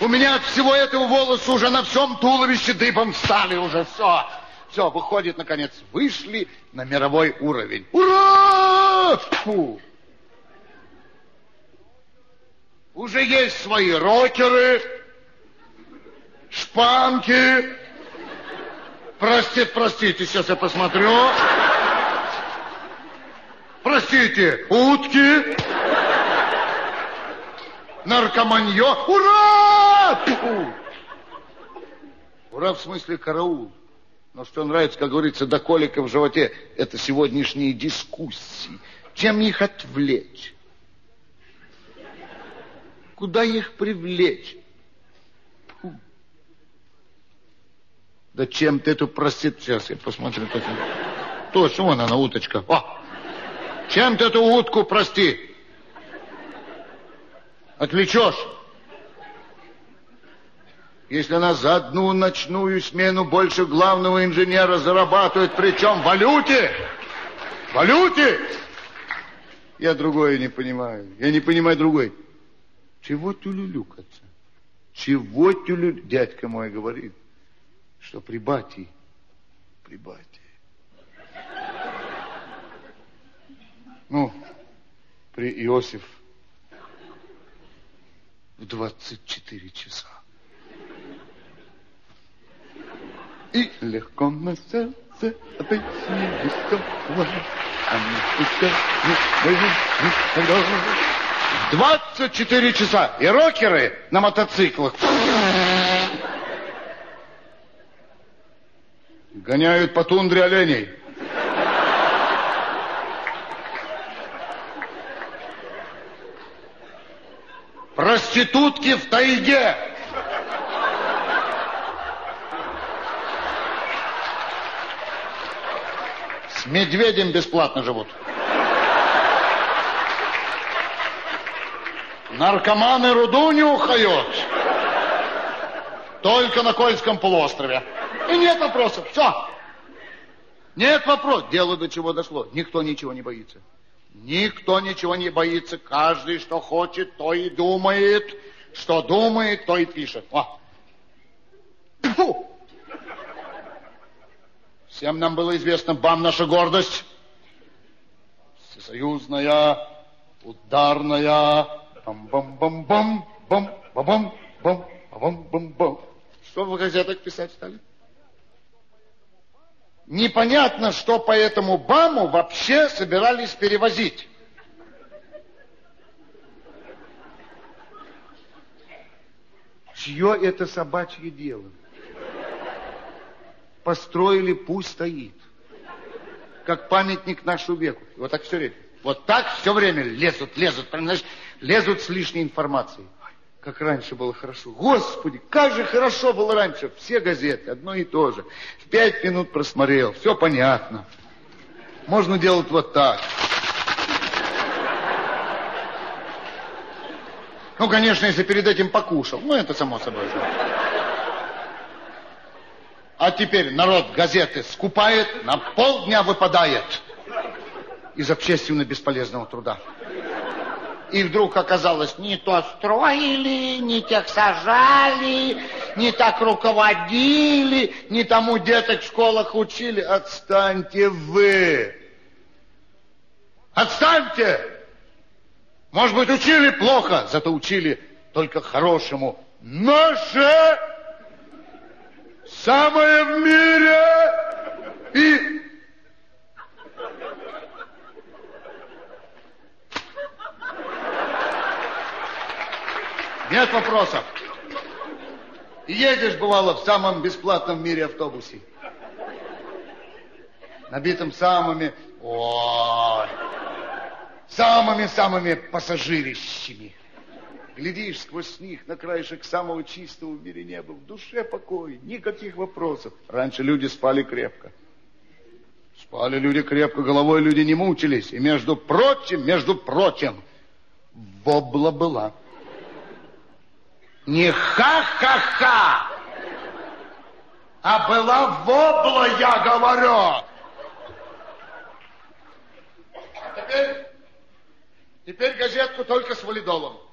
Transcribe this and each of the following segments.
У меня от всего этого волоса уже на всем туловище дыбом встали уже. Все. Все, выходит, наконец, вышли на мировой уровень. Ура! Фу! Уже есть свои рокеры, шпанки. Простите, простите, сейчас я посмотрю. Простите, утки. Наркоманье. Ура! Фу! Ура в смысле караул. Но что нравится, как говорится, до колика в животе, это сегодняшние дискуссии. Чем их отвлечь? Куда их привлечь? Фу. Да чем ты эту простит? Сейчас я посмотрю. Как... Точно, вон она, уточка. О! Чем ты эту утку прости? Отвлечешь? Если она за одну ночную смену больше главного инженера зарабатывает, причем в валюте, в валюте, я другое не понимаю. Я не понимаю другой. Чего тюлюлюкаться? Чего тюлю... Дядька мой говорит, что при бате, при бате. Ну, при Иосиф в 24 часа. И легко на сердце отойти без а не никогда. 24 часа. И рокеры на мотоциклах. Гоняют по тундре оленей. Проститутки в тайге. С медведем бесплатно живут. Наркоманы руду нюхают. Только на Кольском полуострове. И нет вопросов. Все. Нет вопросов. Дело до чего дошло. Никто ничего не боится. Никто ничего не боится. Каждый, что хочет, то и думает. Что думает, то и пишет. О. Фу. Всем нам было известно, бам, наша гордость. Всесоюзная, ударная, бам-бам-бам-бам, бам-бам-бам, бам-бам-бам-бам. Что в газетах писать стали? Непонятно, что по этому БАМу вообще собирались перевозить. Чье это собачье дело? Построили, пусть стоит. Как памятник нашему веку. Вот так все время. Вот так все время лезут, лезут, знаешь, лезут с лишней информацией. Как раньше было хорошо. Господи, как же хорошо было раньше. Все газеты, одно и то же. В пять минут просмотрел, все понятно. Можно делать вот так. Ну, конечно, если перед этим покушал. Ну, это само собой. А теперь народ газеты скупает, на полдня выпадает из общественно бесполезного труда. И вдруг оказалось, не то строили, не тех сажали, не так руководили, не тому деток в школах учили. Отстаньте вы! Отстаньте! Может быть, учили плохо, зато учили только хорошему. Наше самое в мире и Нет вопросов. Едешь, бывало, в самом бесплатном мире автобусе. Набитым самыми... Ой, самыми-самыми пассажирищами. Глядишь сквозь них на краешек самого чистого в мире неба. В душе покой, никаких вопросов. Раньше люди спали крепко. Спали люди крепко, головой люди не мучились. И между прочим, между прочим, вобла была. Не ха-ха-ха, а была вобла, я говорю. А теперь, теперь газетку только с валидолом.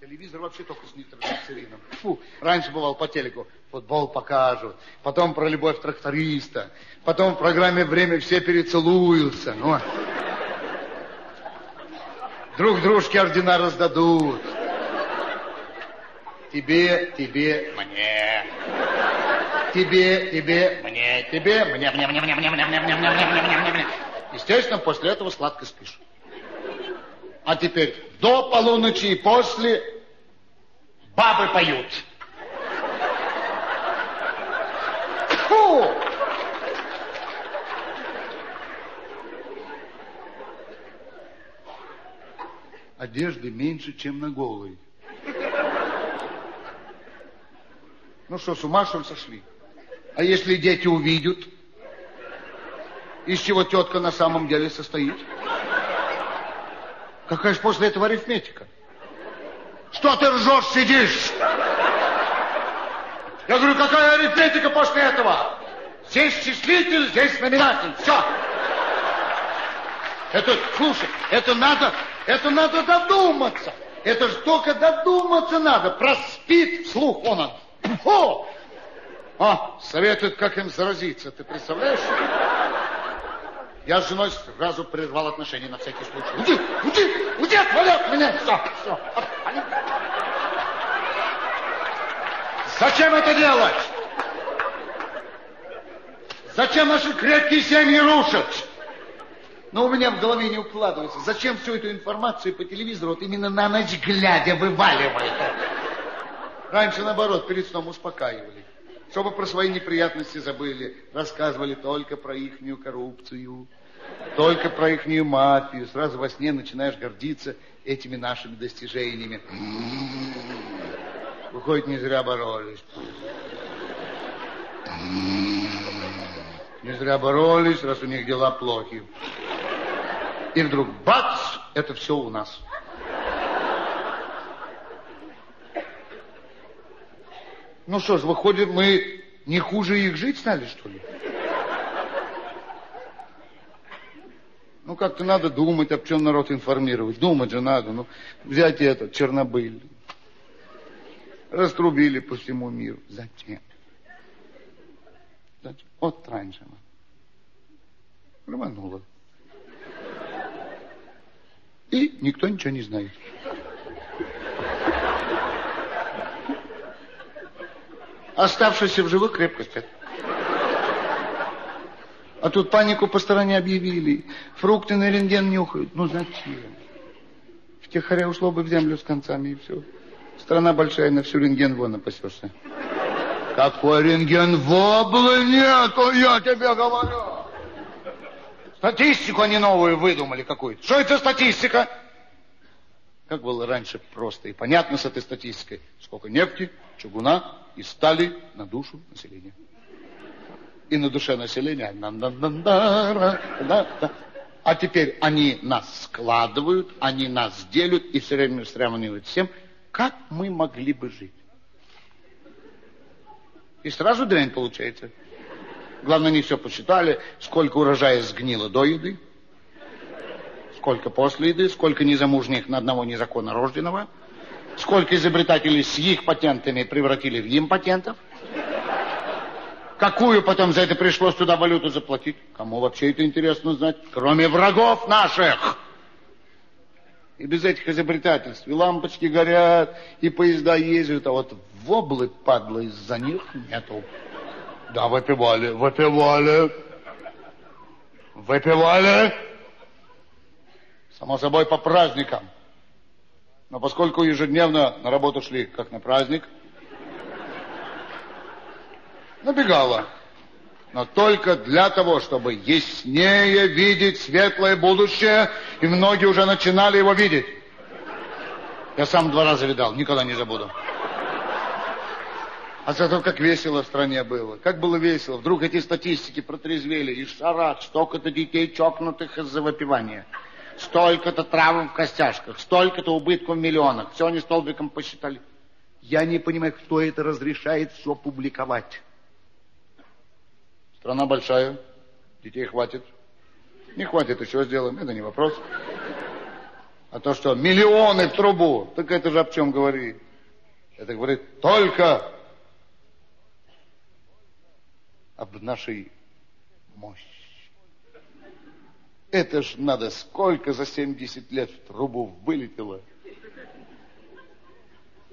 Телевизор вообще только с нитроглицерином. Фу, раньше бывал по телеку, футбол покажут, потом про любовь тракториста, потом в программе «Время все перецелуются». Ну, друг дружке ордена раздадут. Тебе, тебе, мне. Тебе, тебе, мне, тебе, мне, мне, мне, мне, мне, мне, мне, мне, мне, мне, мне, мне, мне. Естественно, после этого сладко спишь. А теперь до полуночи и после бабы поют. Фу! Одежды меньше, чем на голой. Ну что, с ума что ли сошли? А если дети увидят, из чего тетка на самом деле состоит? Какая же после этого арифметика? Что ты ржешь, сидишь? Я говорю, какая арифметика после этого? Здесь числитель, здесь знаменатель. Все. Это, слушай, это надо, это надо додуматься. Это же только додуматься надо. Проспит вслух он. О! О, советует, как им заразиться. Ты представляешь? Я с женой сразу прервал отношения на всякий случай. Уйди, уйди, уйди, отвали от меня. Все, все, отвали. Зачем это делать? Зачем наши крепкие семьи рушат? Но у меня в голове не укладывается. Зачем всю эту информацию по телевизору вот именно на ночь глядя вываливает? Раньше, наоборот, перед сном успокаивали. Чтобы про свои неприятности забыли. Рассказывали только про ихнюю коррупцию, только про ихнюю мафию. Сразу во сне начинаешь гордиться этими нашими достижениями. Выходит, не зря боролись. Не зря боролись, раз у них дела плохи. И вдруг бац, это все у нас. Ну что ж, выходит, мы не хуже их жить стали, что ли? Ну, как-то надо думать, об чем народ информировать. Думать же надо. Ну, взять этот Чернобыль. Раструбили по всему миру. Зачем? Зачем? Вот раньше. Рвануло. И никто ничего не знает. Оставшиеся в живых крепко спят. А тут панику по стороне объявили. Фрукты на рентген нюхают. Ну зачем? Втихаря ушло бы в землю с концами и все. Страна большая, на всю рентген вон напасешься. Какой рентген воблы нету, я тебе говорю. Статистику они новую выдумали какую-то. Что это статистика? Как было раньше просто и понятно с этой статистикой. Сколько нефти, чугуна и стали на душу населения. И на душе населения. А теперь они нас складывают, они нас делят и все время сравнивают с как мы могли бы жить. И сразу дрянь получается. Главное, они все посчитали, сколько урожая сгнило до еды, сколько после еды, сколько незамужних на одного незаконно рожденного, сколько изобретателей с их патентами превратили в импатентов, какую потом за это пришлось туда валюту заплатить. Кому вообще это интересно знать, кроме врагов наших. И без этих изобретательств и лампочки горят, и поезда ездят, а вот воблы, падла, из-за них нету. Да, выпивали, выпивали. Выпивали. Само собой, по праздникам. Но поскольку ежедневно на работу шли, как на праздник, набегала. Но только для того, чтобы яснее видеть светлое будущее, и многие уже начинали его видеть. Я сам два раза видал, никогда не забуду. А зато как весело в стране было. Как было весело. Вдруг эти статистики протрезвели. И шарат, столько-то детей чокнутых из-за выпивания. Столько-то травм в костяшках. Столько-то убытков в миллионах. Все они столбиком посчитали. Я не понимаю, кто это разрешает все публиковать. Страна большая. Детей хватит. Не хватит, еще сделаем. Это не вопрос. А то, что миллионы в трубу, так это же об чем говорит? Это говорит только об нашей мощи. Это ж надо сколько за 70 лет в трубу вылетело.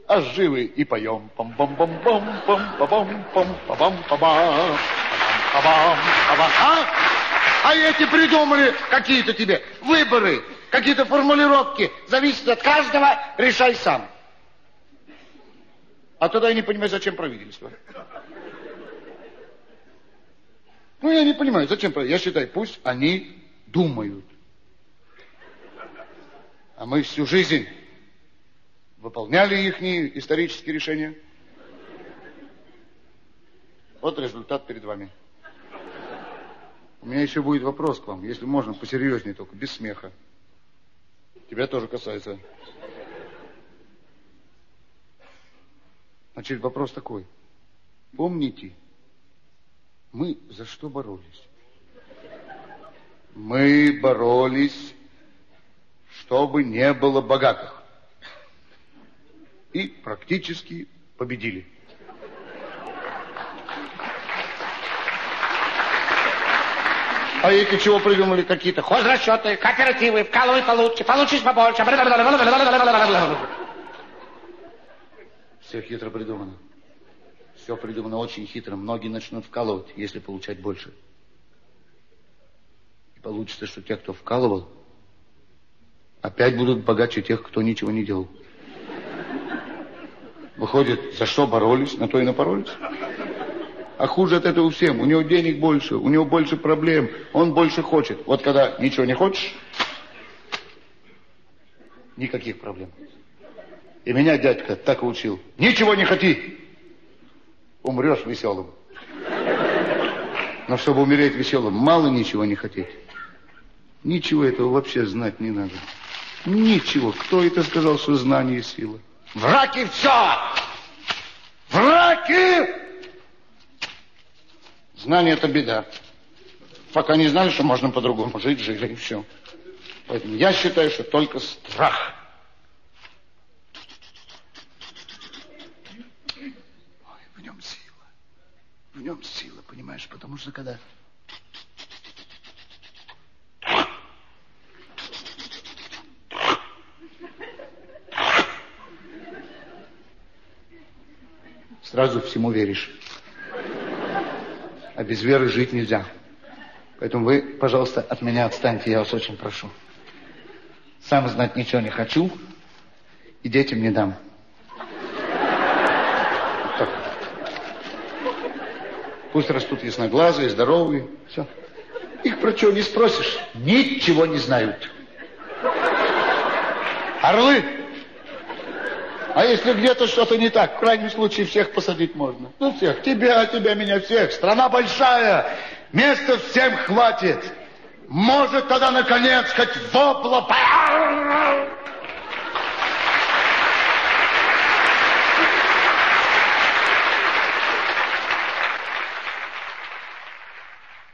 А живы и поем. пам пам пам пам пам пам пам пам пам пам пам а? а эти придумали какие-то тебе выборы, какие-то формулировки. Зависит от каждого, решай сам. А тогда я не понимаю, зачем правительство. Ну, я не понимаю, зачем правительство. Я считаю, пусть они думают. А мы всю жизнь выполняли их исторические решения. Вот результат перед вами. У меня еще будет вопрос к вам, если можно, посерьезнее только, без смеха. Тебя тоже касается. Значит, вопрос такой. Помните, мы за что боролись? Мы боролись, чтобы не было богатых. И практически победили. А эти чего придумали какие-то? Хозрасчеты, кооперативы, вкалывай получше, получишь побольше. Все хитро придумано. Все придумано очень хитро. Многие начнут вкалывать, если получать больше получится, что те, кто вкалывал, опять будут богаче тех, кто ничего не делал. Выходит, за что боролись, на то и напоролись. А хуже от этого всем. У него денег больше, у него больше проблем, он больше хочет. Вот когда ничего не хочешь, никаких проблем. И меня дядька так учил. Ничего не хоти, умрешь веселым. Но чтобы умереть веселым, мало ничего не хотеть. Ничего этого вообще знать не надо. Ничего. Кто это сказал, что знание – сила? Враки все! Враки! Знание – это беда. Пока не знали, что можно по-другому жить, жили и все. Поэтому я считаю, что только страх. Ой, в нем сила. В нем сила, понимаешь? Потому что когда сразу всему веришь. А без веры жить нельзя. Поэтому вы, пожалуйста, от меня отстаньте, я вас очень прошу. Сам знать ничего не хочу, и детям не дам. Так. Пусть растут ясноглазые, здоровые, все. Их про что не спросишь, ничего не знают. Орлы! А если где-то что-то не так, в крайнем случае всех посадить можно. Ну, всех. Тебя, тебя, меня, всех. Страна большая. Места всем хватит. Может, тогда, наконец, хоть вопла...